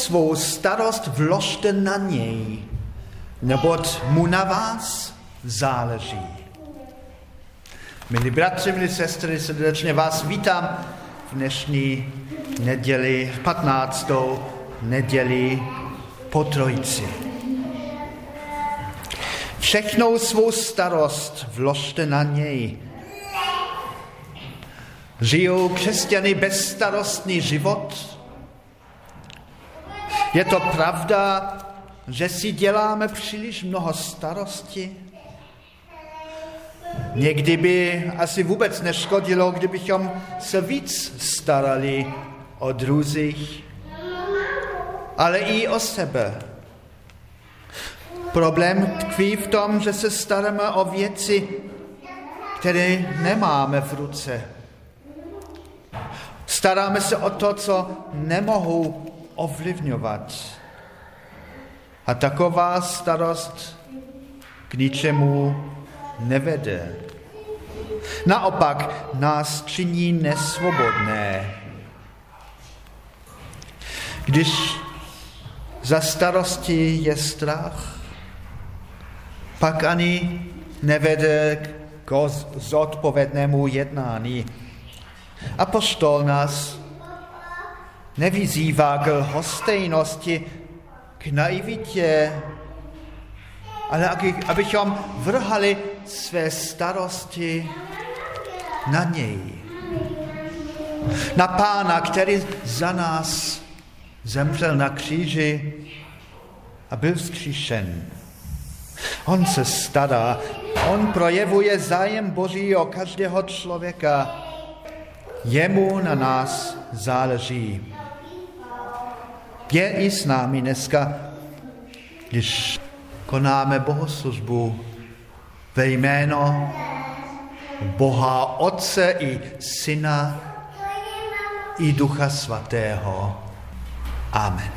Svou starost vložte na něj, neboť mu na vás záleží. Milí bratři, milí sestry, srdečně vás vítám v dnešní neděli, 15. neděli po trojici. Všechnou svou starost vložte na něj. Žijou křesťany bezstarostný život? Je to pravda, že si děláme příliš mnoho starosti? Někdy by asi vůbec neškodilo, kdybychom se víc starali o druzích, ale i o sebe. Problém tkví v tom, že se staráme o věci, které nemáme v ruce. Staráme se o to, co nemohu ovlivňovat. A taková starost k ničemu nevede. Naopak nás činí nesvobodné. Když za starosti je strach, pak ani nevede k zodpovědnému jednání. Apostol nás nevyzývá k hostejnosti, k naivitě, ale abychom vrhali své starosti na něj. Na pána, který za nás zemřel na kříži a byl vzkříšen. On se stará, on projevuje zájem Boží o každého člověka. Jemu na nás záleží. Je i s námi dneska, když konáme bohoslužbu ve jméno Boha Otce i Syna i Ducha Svatého. Amen.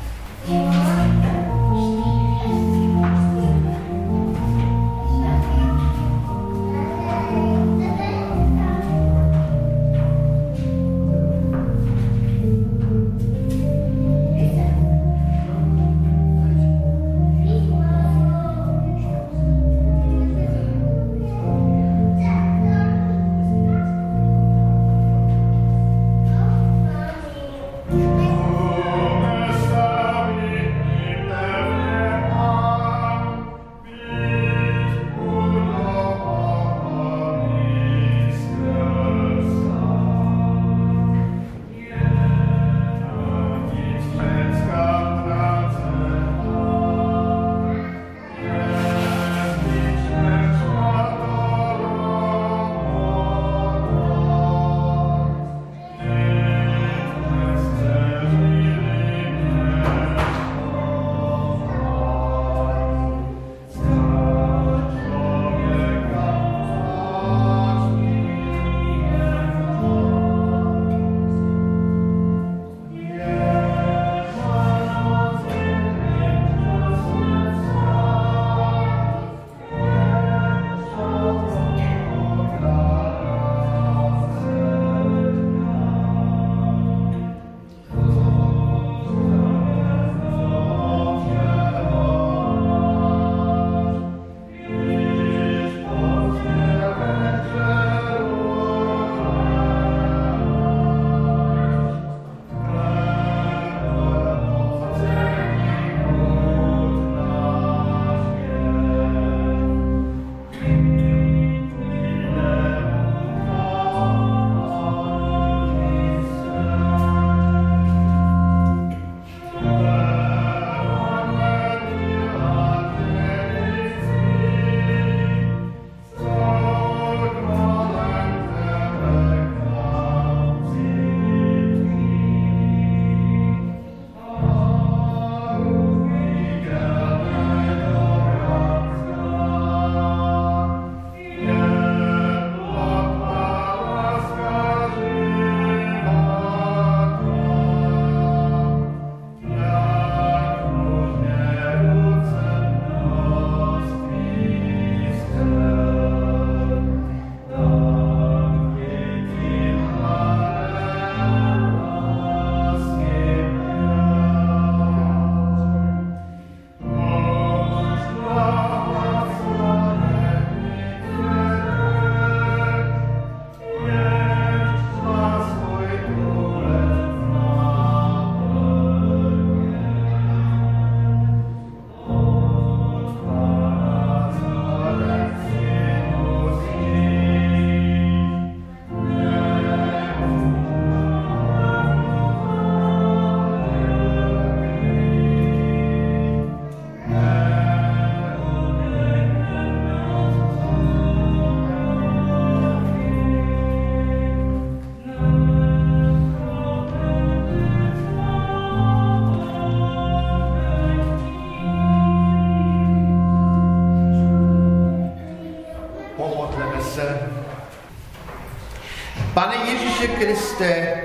Kriste,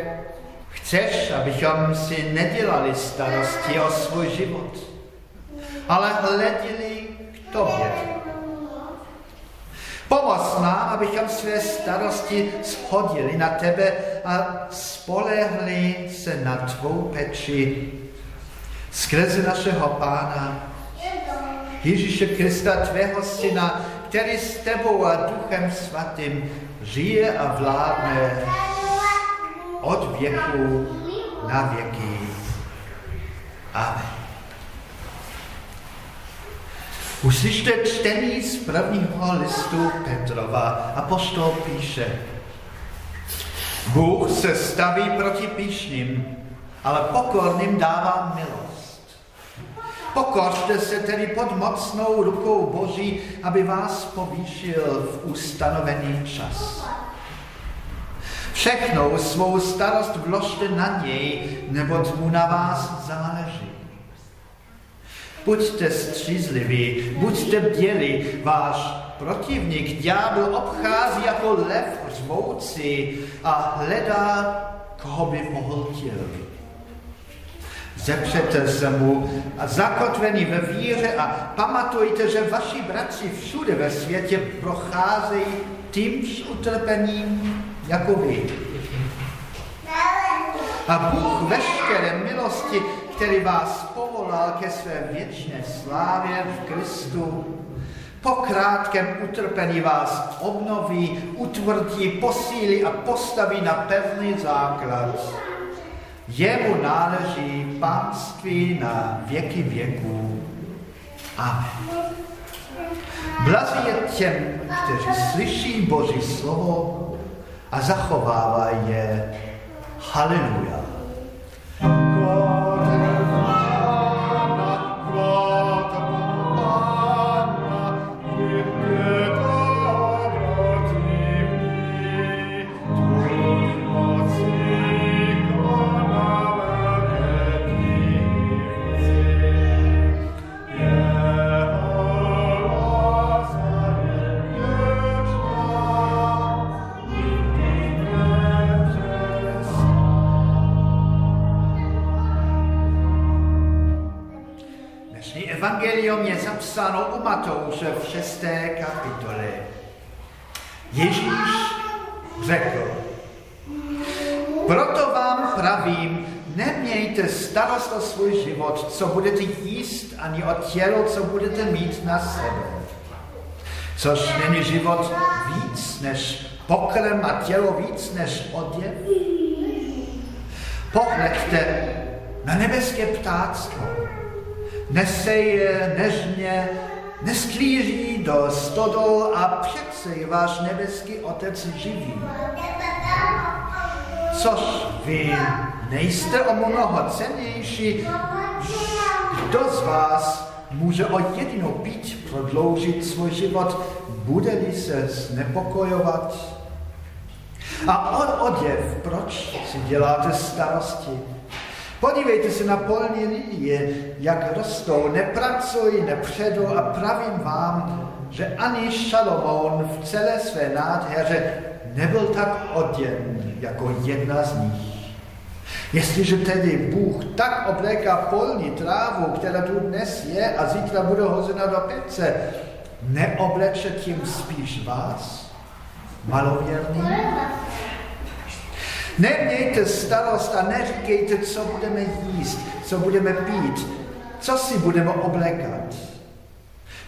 chceš, abychom si nedělali starosti o svůj život, ale hleděli k Tobě. Pomoz nám, abychom své starosti shodili na Tebe a spolehli se na Tvou peči skrze našeho Pána Ježíše Krista, Tvého Syna, který s Tebou a Duchem Svatým žije a vládne od věku na věky. Amen. Uslyšte čtení z prvního listu Petrova. Apostol píše, Bůh se staví proti píšným, ale pokorným dává milost. Pokořte se tedy pod mocnou rukou Boží, aby vás povýšil v ustanovený čas. Všechnou svou starost vložte na něj, neboť mu na vás záleží. Buďte střízliví, buďte bděli, váš protivník ďábel obchází jako lev řvoucí a hledá, koho by pohltil. Zepřete se mu a zakotvení ve víře a pamatujte, že vaši bratři všude ve světě procházejí tímž utrpením jako vy. A Bůh veškeré milosti, který vás povolal ke své věčné slávě v Kristu, po krátkém utrpení vás obnoví, utvrdí, posílí a postaví na pevný základ. Jemu náleží pánství na věky věků. Amen. Blazí je těm, kteří slyší Boží slovo a zachovávají je. Hallelujah. evangelium je zapsáno u Matouše v šesté kapitole. Ježíš řekl, proto vám pravím, nemějte starost o svůj život, co budete jíst, ani o tělo, co budete mít na sebe. Což není život víc než pokrm a tělo víc než oděv? Pohleďte na nebeské ptáctvo, neseje nežně, nesklíří do stodol a přece je váš nebeský Otec živý. Což vy nejste o mnoho cenější, kdo z vás může o jedinou pít prodloužit svůj život, bude-li se znepokojovat? A od oděv, proč si děláte starosti? Podívejte se na polní lilie, jak rostou, nepracují, nepředou a pravím vám, že ani Šalomoun v celé své nádheře nebyl tak oděn jako jedna z nich. Jestliže tedy Bůh tak obléká polní trávu, která tu dnes je a zítra bude hozena do pece, neobleče tím spíš vás, malověrný? Nemějte starost a neříkejte, co budeme jíst, co budeme pít, co si budeme oblékat.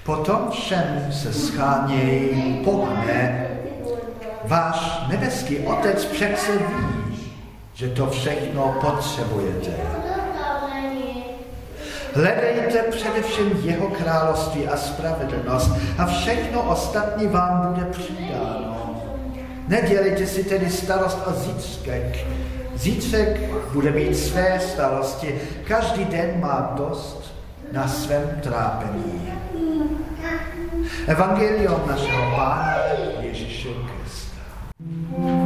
Potom všem se schánějí pohne. Váš nebeský Otec přece ví, že to všechno potřebujete. Hledejte především jeho království a spravedlnost a všechno ostatní vám bude přidáno. Nedělejte si tedy starost o zítřek. Zítřek bude mít své starosti. Každý den má dost na svém trápení. Evangelium našeho Pána Ježíše Krista.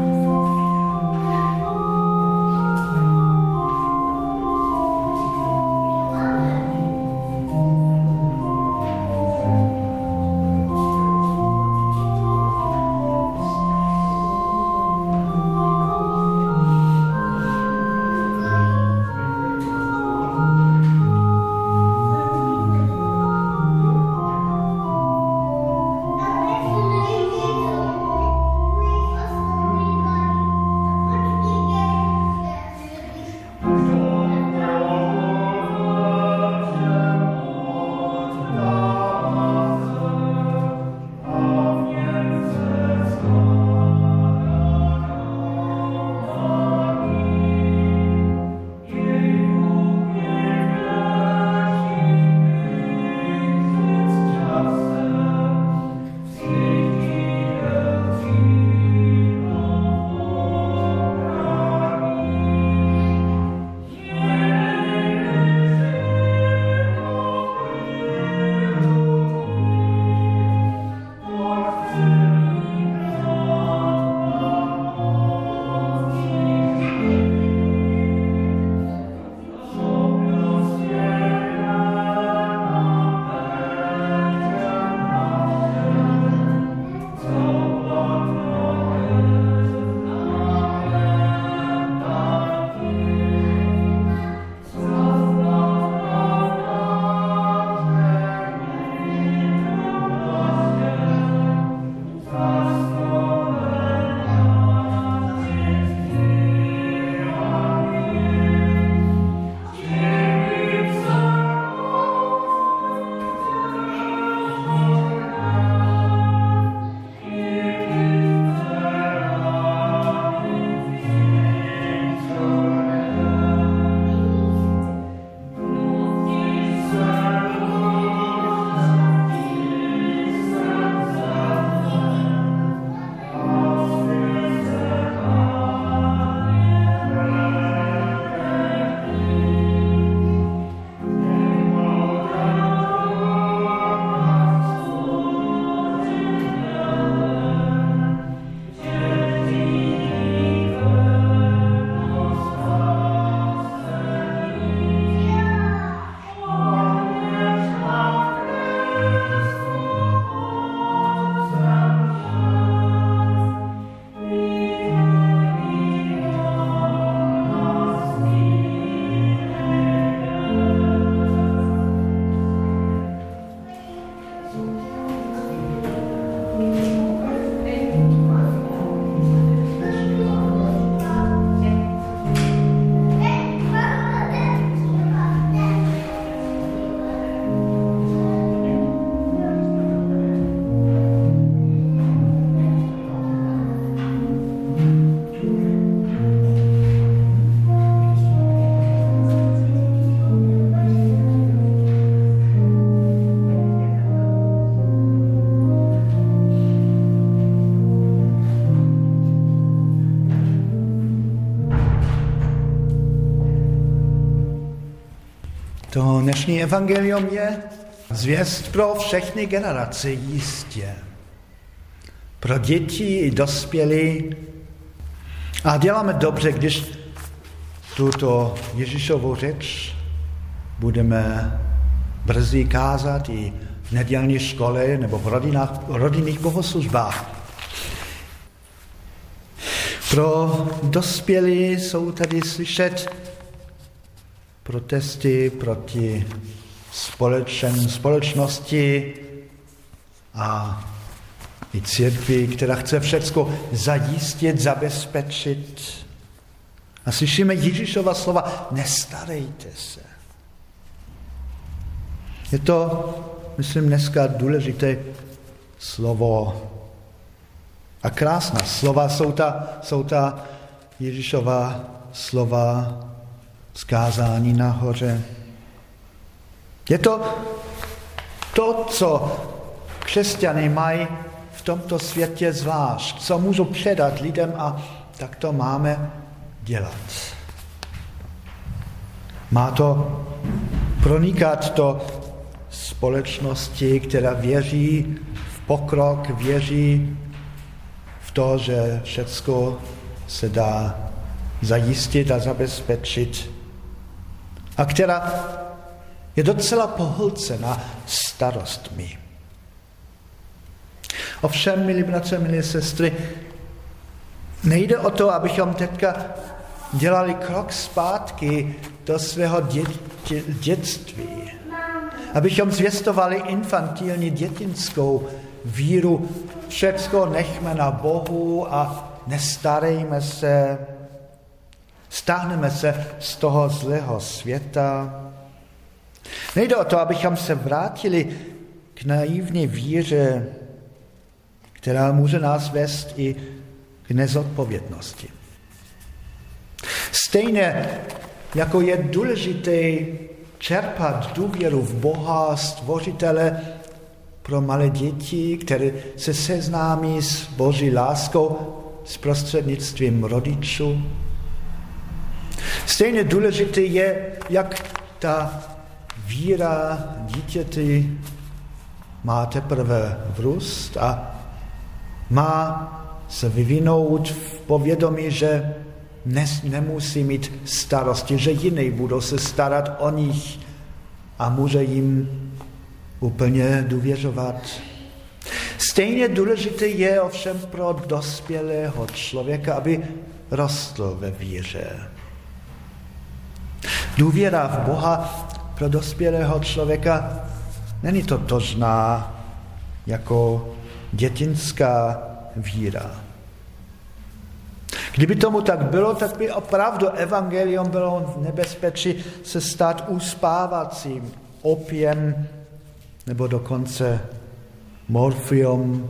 Dnešní evangelium je zvěst pro všechny generace jistě. Pro děti i dospělí. A děláme dobře, když tuto Ježíšovou řeč budeme brzy kázat i v nedělní škole nebo v rodinách, rodinných bohoslužbách. Pro dospělí jsou tady slyšet protesty proti společen, společnosti a i církvi, která chce všechno zajistit, zabezpečit. A slyšíme Ježíšova slova, nestarejte se. Je to, myslím, dneska důležité slovo a krásná slova jsou ta, jsou ta Ježíšova slova zkázání nahoře. Je to to, co křesťany mají v tomto světě zvlášť, co můžu předat lidem a tak to máme dělat. Má to pronikat do společnosti, která věří v pokrok, věří v to, že všecko se dá zajistit a zabezpečit a která je docela pohlcena starostmi. Ovšem, milí bratře, milí sestry, nejde o to, abychom teďka dělali krok zpátky do svého dě- dětství. Abychom zvěstovali infantilní dětinskou víru, všecko nechme na Bohu a nestarejme se, stáhneme se z toho zlého světa. Nejde o to, abychom se vrátili k naivní víře, která může nás vést i k nezodpovědnosti. Stejně jako je důležité čerpat důvěru v Boha, stvořitele pro malé děti, které se seznámí s Boží láskou s prostřednictvím rodičů. Stejně důležité je, jak ta víra dítěte má teprve vrůst a má se vyvinout v povědomí, že dnes nemusí mít starosti, že jiný budou se starat o nich a může jim úplně důvěřovat. Stejně důležité je ovšem pro dospělého člověka, aby rostl ve víře. Důvěra v Boha pro dospělého člověka není to tožná jako dětinská víra. Kdyby tomu tak bylo, tak by opravdu evangelium bylo v nebezpečí se stát uspávacím opiem nebo dokonce morfium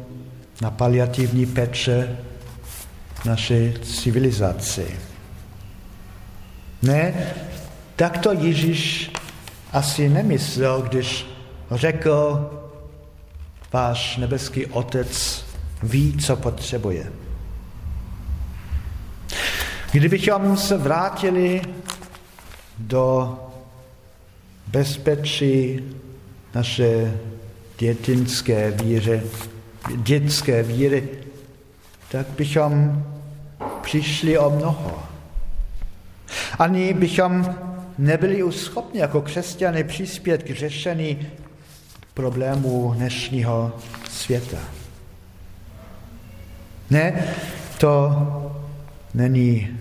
na paliativní peče naší civilizaci. Ne, tak to Ježíš asi nemyslel, když řekl, váš nebeský otec ví, co potřebuje. Kdybychom se vrátili do bezpečí naše dětinské víry, dětské víry, tak bychom přišli o mnoho. Ani bychom nebyli už schopni jako křesťany přispět k řešení problémů dnešního světa. Ne, to není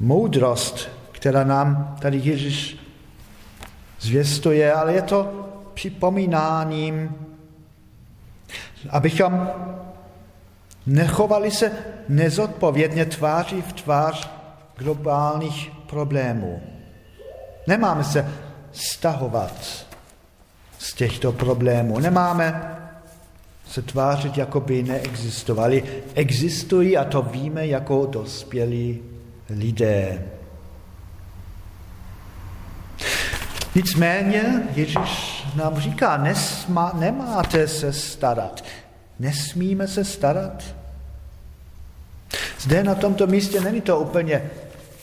moudrost, která nám tady Ježíš zvěstuje, ale je to připomínáním, abychom nechovali se nezodpovědně tváří v tvář globálních problémů. Nemáme se stahovat z těchto problémů. Nemáme se tvářit, jako by neexistovali. Existují a to víme jako dospělí lidé. Nicméně Ježíš nám říká, nesma, nemáte se starat. Nesmíme se starat. Zde na tomto místě není to úplně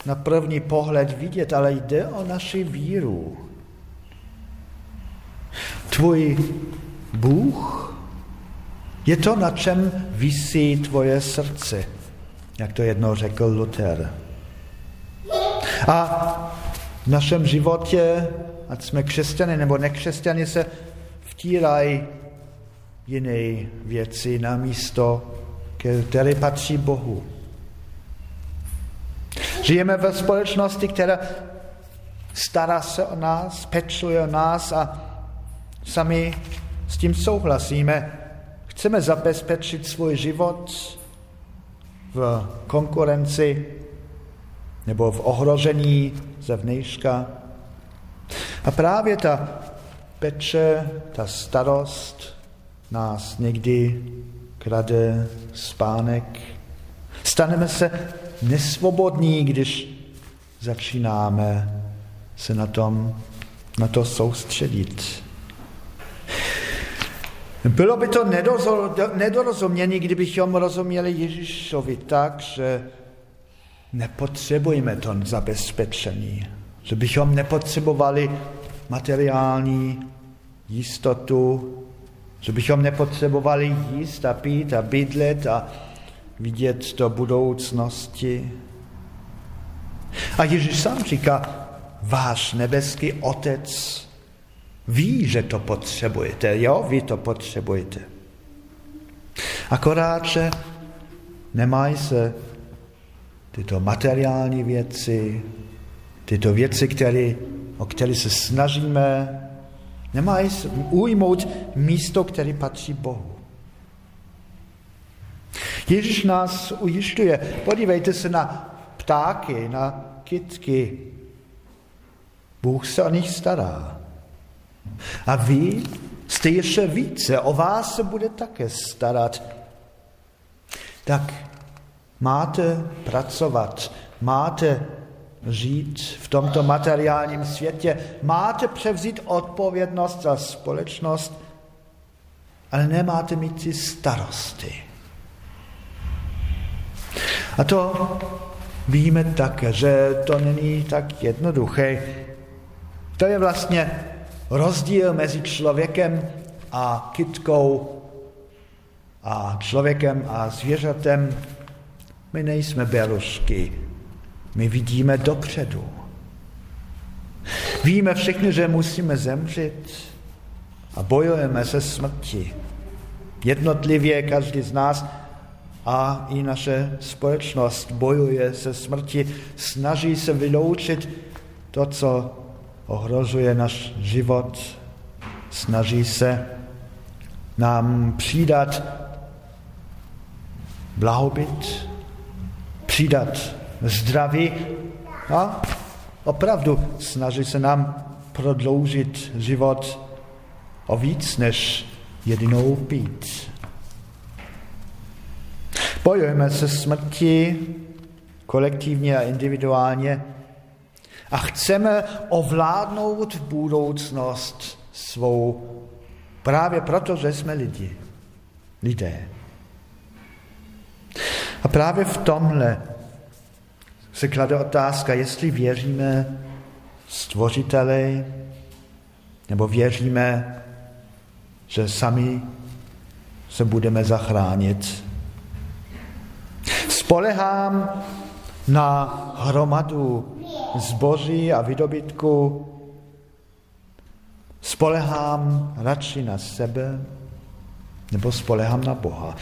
na první pohled vidět, ale jde o naši víru. tvůj Bůh? Je to, na čem visí tvoje srdce, jak to jednou řekl Luther. A v našem životě, ať jsme křesťany nebo nekřesťany, se vtírají jiné věci na místo, které patří Bohu. Žijeme ve společnosti, která stará se o nás, pečuje o nás a sami s tím souhlasíme. Chceme zabezpečit svůj život v konkurenci nebo v ohrožení zevnějška. A právě ta peče, ta starost nás někdy krade spánek. Staneme se nesvobodní, když začínáme se na, tom, na to soustředit. Bylo by to nedorozumění, kdybychom rozuměli Ježíšovi tak, že nepotřebujeme to zabezpečení, že bychom nepotřebovali materiální jistotu, že bychom nepotřebovali jíst a pít a bydlet a vidět do budoucnosti. A Ježíš sám říká, váš nebeský otec ví, že to potřebujete. Jo, vy to potřebujete. Akorát, že nemají se tyto materiální věci, tyto věci, které, o které se snažíme, nemají ujmout místo, které patří Bohu. Ježíš nás ujišťuje. Podívejte se na ptáky, na kytky. Bůh se o nich stará. A vy jste ještě více, o vás se bude také starat. Tak máte pracovat, máte žít v tomto materiálním světě, máte převzít odpovědnost za společnost, ale nemáte mít ty starosti. A to víme také, že to není tak jednoduché. To je vlastně rozdíl mezi člověkem a kytkou a člověkem a zvěřatem. My nejsme berušky, my vidíme dopředu. Víme všichni, že musíme zemřít a bojujeme se smrti. Jednotlivě každý z nás a i naše společnost bojuje se smrti, snaží se vyloučit to, co ohrožuje náš život, snaží se nám přidat blahobyt, přidat zdraví a opravdu snaží se nám prodloužit život o víc než jedinou pít. Bojujeme se smrti kolektivně a individuálně a chceme ovládnout budoucnost svou. Právě proto, že jsme lidi, lidé. A právě v tomhle se klade otázka, jestli věříme stvořiteli, nebo věříme, že sami se budeme zachránit Spolehám na hromadu zboží a vydobytku, spolehám radši na sebe, nebo spolehám na Boha.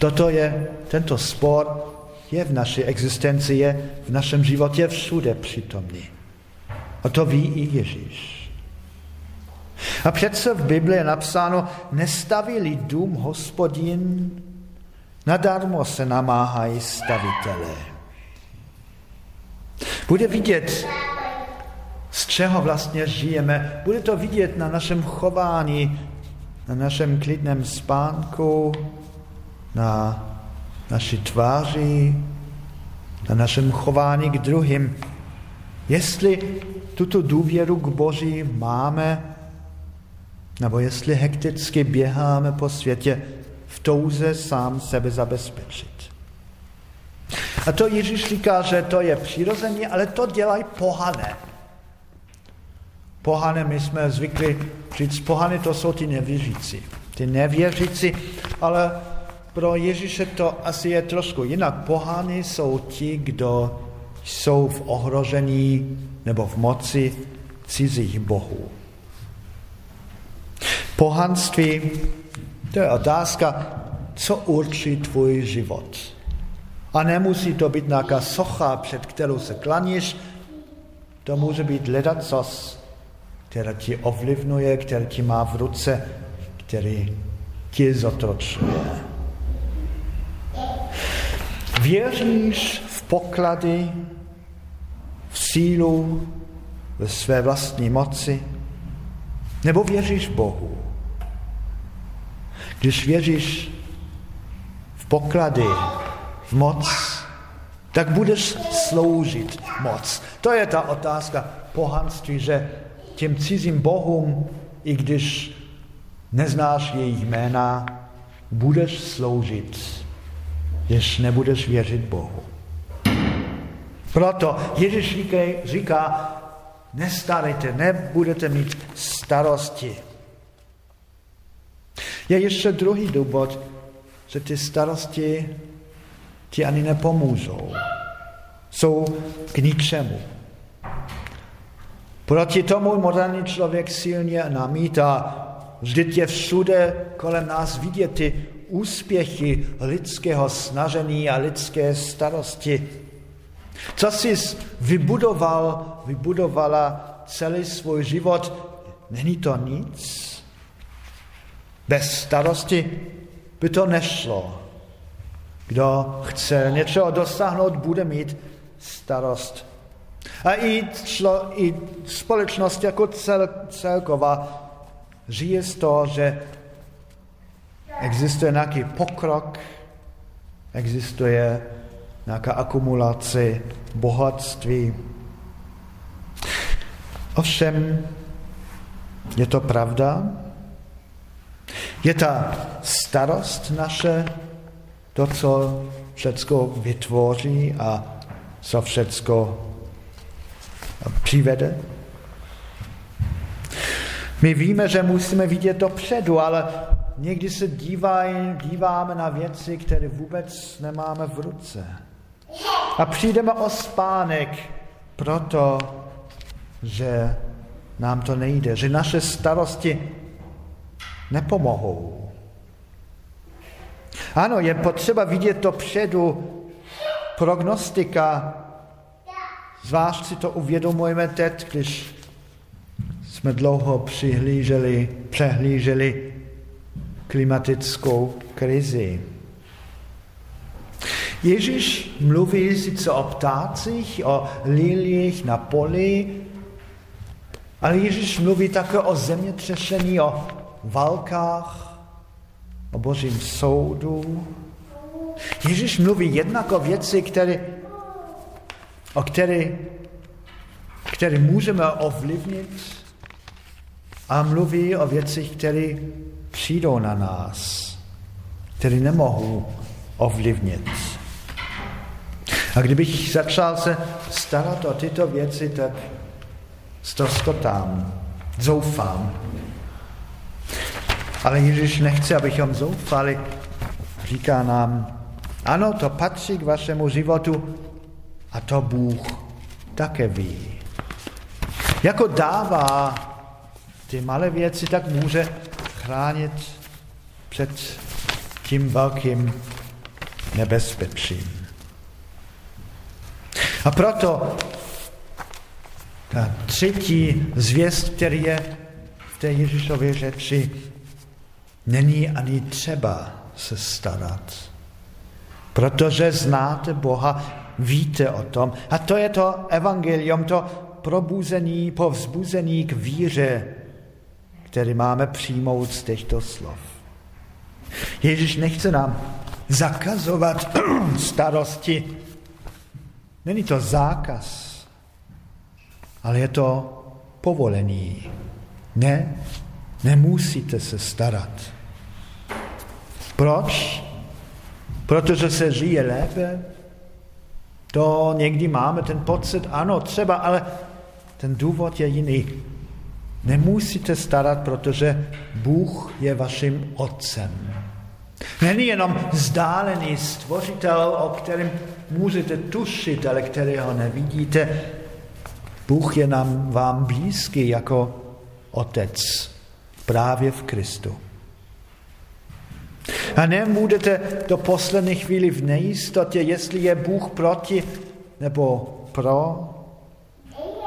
Toto je, tento spor je v naší existenci, je v našem životě všude přítomný. A to ví i Ježíš. A přece v Bibli je napsáno, nestavili dům hospodin Nadarmo se namáhají stavitelé. Bude vidět, z čeho vlastně žijeme. Bude to vidět na našem chování, na našem klidném spánku, na naší tváři, na našem chování k druhým. Jestli tuto důvěru k Boží máme, nebo jestli hekticky běháme po světě v touze sám sebe zabezpečit. A to Ježíš říká, že to je přirozené, ale to dělají pohané. Pohany, my jsme zvykli říct, pohany to jsou ty nevěřící. Ty nevěřící, ale pro Ježíše to asi je trošku jinak. Pohany jsou ti, kdo jsou v ohrožení nebo v moci cizích bohů. Pohanství, to je otázka, co určí tvůj život. A nemusí to být nějaká socha, před kterou se klaníš, to může být ledacos, která ti ovlivňuje, který ti má v ruce, který ti zotročuje. Věříš v poklady, v sílu, ve své vlastní moci, nebo věříš Bohu? Když věříš v poklady, v moc, tak budeš sloužit moc. To je ta otázka pohanství, že těm cizím bohům, i když neznáš jejich jména, budeš sloužit, když nebudeš věřit Bohu. Proto Ježíš říká, nestarejte, nebudete mít starosti. Je ještě druhý důvod, že ty starosti ti ani nepomůžou. Jsou k ničemu. Proti tomu moderní člověk silně namítá, vždyť je všude kolem nás vidět ty úspěchy lidského snažení a lidské starosti. Co jsi vybudoval, vybudovala celý svůj život, není to nic? Bez starosti by to nešlo. Kdo chce něčeho dosáhnout, bude mít starost. A i, člo, i společnost jako cel, celková žije z toho, že existuje nějaký pokrok, existuje nějaká akumulace bohatství. Ovšem, je to pravda? Je ta starost naše to, co všecko vytvoří a co všecko přivede? My víme, že musíme vidět dopředu, ale někdy se dívaj, díváme na věci, které vůbec nemáme v ruce. A přijdeme o spánek, proto, že nám to nejde, že naše starosti nepomohou. Ano, je potřeba vidět to předu, prognostika, zvlášť si to uvědomujeme teď, když jsme dlouho přihlíželi, přehlíželi klimatickou krizi. Ježíš mluví sice o ptácích, o lilích na poli, ale Ježíš mluví také o zemětřesení, o válkách, o božím soudu. Ježíš mluví jednak o věci, které, o které, které můžeme ovlivnit a mluví o věcích, které přijdou na nás, které nemohou ovlivnit. A kdybych začal se starat o tyto věci, tak ztroskotám, zoufám. Ale Ježíš nechce, abychom zoufali. Říká nám, ano, to patří k vašemu životu a to Bůh také ví. Jako dává ty malé věci, tak může chránit před tím velkým nebezpečím. A proto ta třetí zvěst, který je v té Ježíšově řeči, není ani třeba se starat. Protože znáte Boha, víte o tom. A to je to evangelium, to probuzení, povzbuzení k víře, který máme přijmout z těchto slov. Ježíš nechce nám zakazovat starosti. Není to zákaz, ale je to povolení. Ne, nemusíte se starat. Proč? Protože se žije lépe? To někdy máme ten pocit, ano, třeba, ale ten důvod je jiný. nemusíte starat, protože Bůh je vaším otcem. Není jenom vzdálený stvořitel, o kterém můžete tušit, ale kterého nevidíte. Bůh je nám vám blízký jako otec právě v Kristu. A nebudete do poslední chvíli v nejistotě, jestli je Bůh proti nebo pro,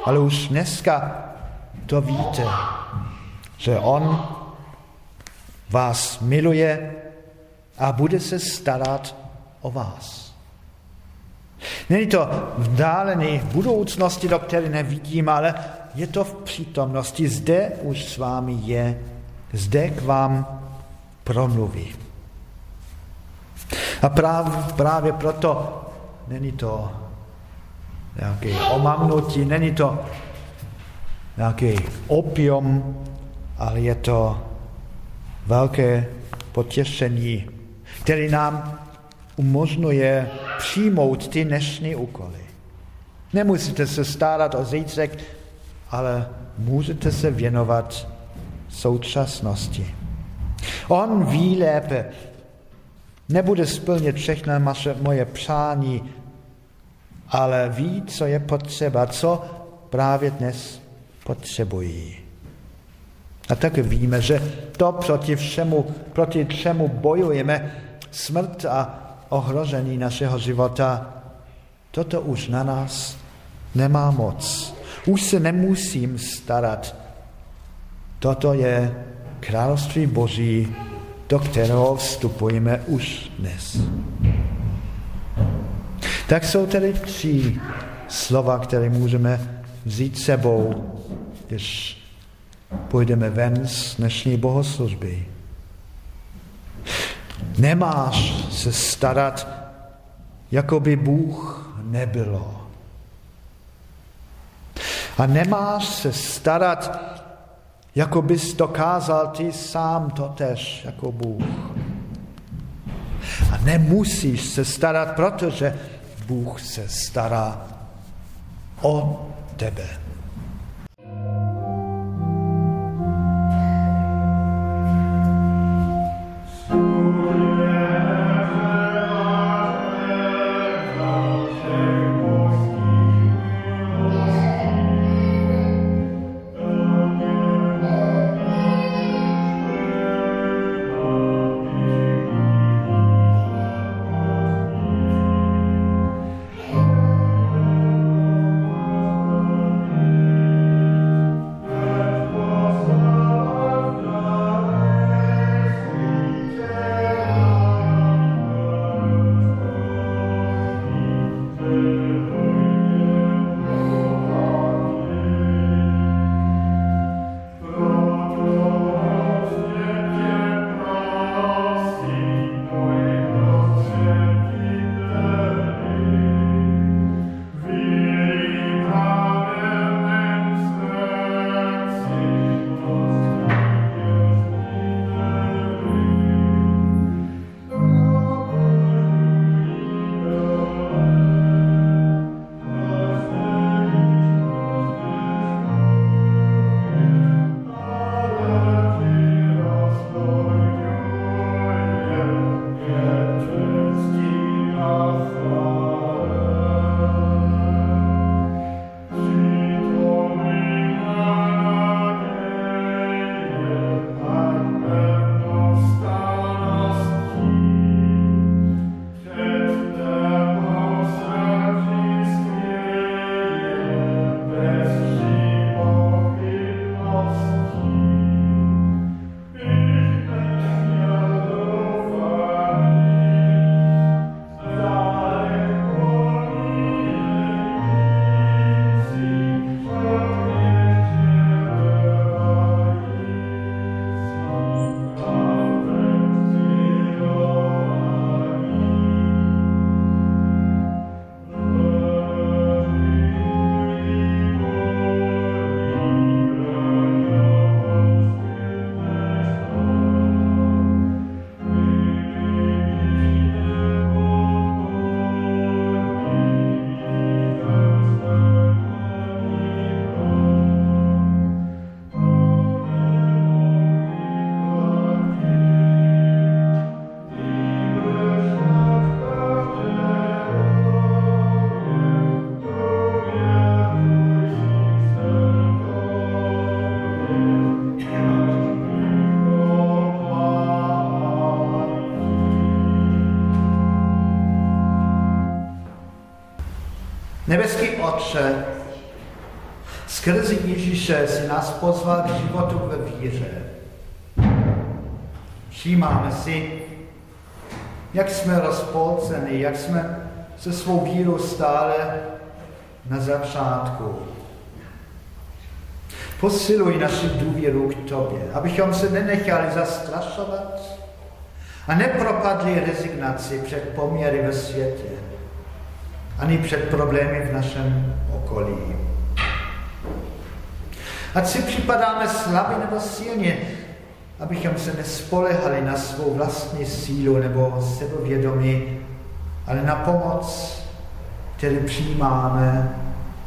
ale už dneska to víte, že On vás miluje a bude se starat o vás. Není to vzdálený v budoucnosti, do které nevidím, ale je to v přítomnosti. Zde už s vámi je, zde k vám promluví. A právě, právě proto není to nějaké omamnutí, není to nějaký opium, ale je to velké potěšení, který nám umožňuje přijmout ty dnešní úkoly. Nemusíte se starat o zítřek, ale můžete se věnovat současnosti. On ví lépe, nebude splnit všechny moje přání, ale ví, co je potřeba, co právě dnes potřebují. A tak víme, že to proti všemu, proti čemu bojujeme, smrt a ohrožení našeho života, toto už na nás nemá moc. Už se nemusím starat. Toto je království Boží, do kterého vstupujeme už dnes. Tak jsou tedy tři slova, které můžeme vzít sebou, když půjdeme ven z dnešní bohoslužby. Nemáš se starat, jako by Bůh nebylo. A nemáš se starat, jako bys dokázal ty sám to tež jako Bůh. A nemusíš se starat, protože Bůh se stará o tebe. Pozval k životu ve víře. Všímáme si, jak jsme rozpolceni, jak jsme se svou vírou stále na začátku. Posiluj naši důvěru k Tobě, abychom se nenechali zastrašovat a nepropadli rezignaci před poměry ve světě, ani před problémy v našem okolí. Ať si připadáme slabě nebo silně, abychom se nespolehali na svou vlastní sílu nebo sebevědomí, ale na pomoc, kterou přijímáme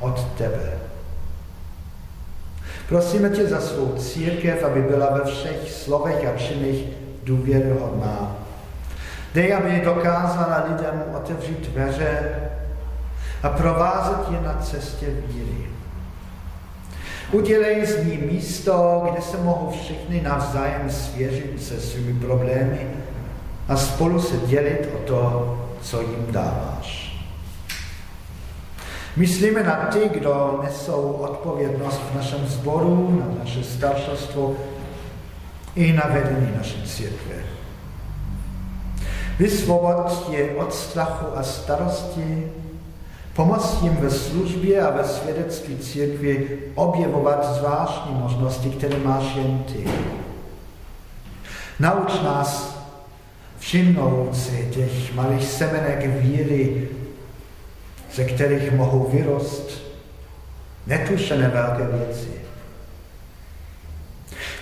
od tebe. Prosíme tě za svou církev, aby byla ve všech slovech a činech důvěryhodná. Dej, aby dokázala lidem otevřít dveře a provázet je na cestě víry. Udělej z ní místo, kde se mohou všichni navzájem svěřit se svými problémy a spolu se dělit o to, co jim dáváš. Myslíme na ty, kdo nesou odpovědnost v našem sboru, na naše staršostvo i na vedení naší církve. Vysvobod je od strachu a starosti, pomoct jim ve službě a ve svědectví církvy objevovat zvláštní možnosti, které máš jen ty. Nauč nás všimnout si těch malých semenek víry, ze kterých mohou vyrost netušené velké věci.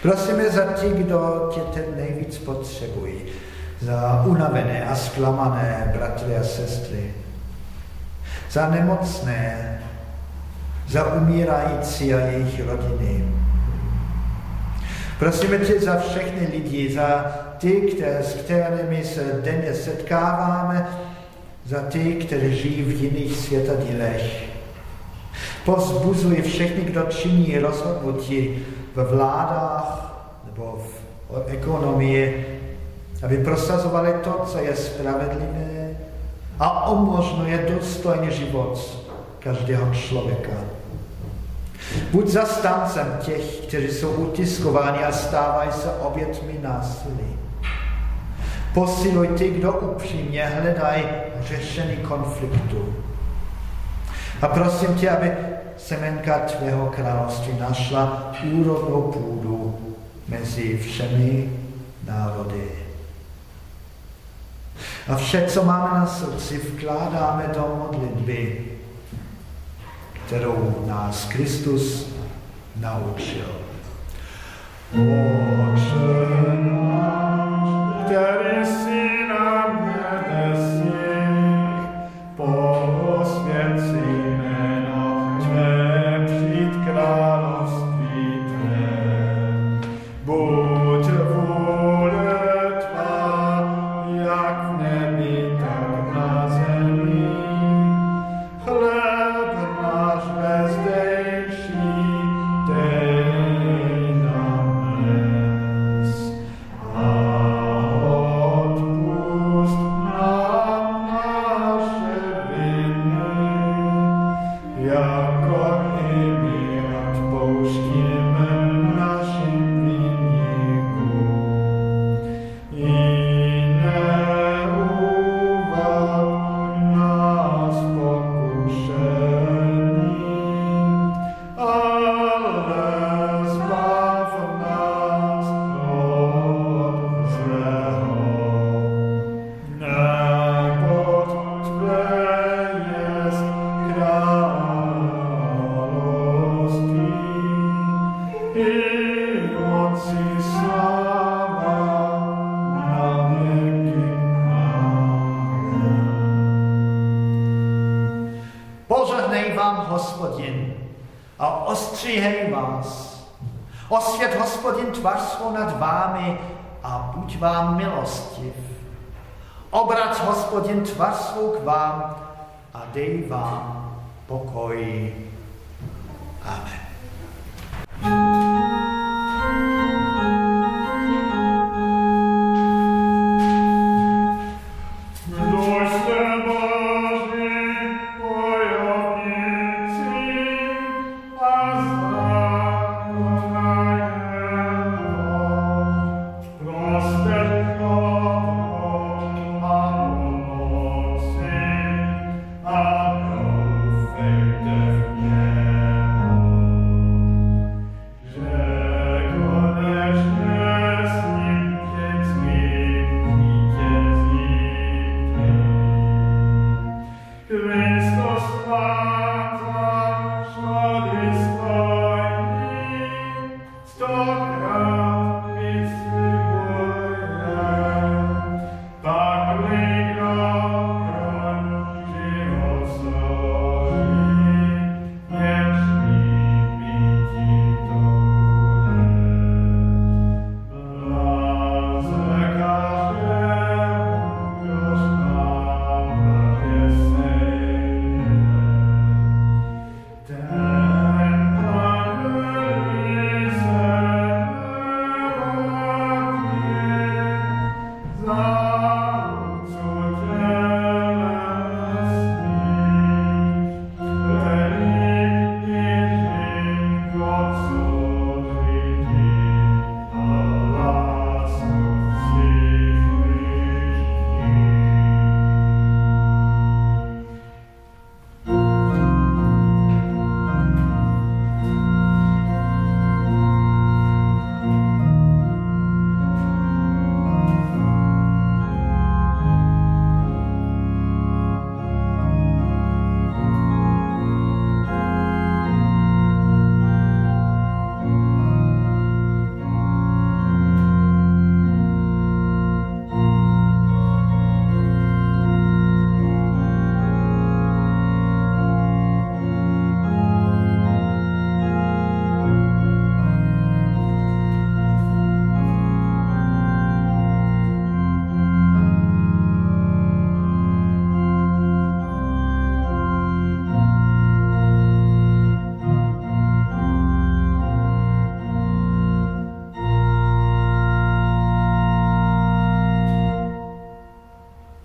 Prosíme za ti, kdo tě teď nejvíc potřebují, za unavené a zklamané bratry a sestry, za nemocné, za umírající a jejich rodiny. Prosíme tě za všechny lidi, za ty, které, s kterými se denně setkáváme, za ty, kteří žijí v jiných světadílech. Pozbuzuji všechny, kdo činí rozhodnutí ve vládách nebo v ekonomii, aby prosazovali to, co je spravedlivé a umožňuje důstojný život každého člověka. Buď zastáncem těch, kteří jsou utiskováni a stávají se obětmi násilí. Posiluj ty, kdo upřímně hledají řešení konfliktu. A prosím tě, aby semenka tvého království našla úrodnou půdu mezi všemi národy. A vše, co máme na srdci, vkládáme do modlitby, kterou nás Kristus naučil. Oče který si Hospodin, tvář svou nad vámi a buď vám milostiv. Obrať, Hospodin, tvář svou k vám a dej vám pokoj. Amen.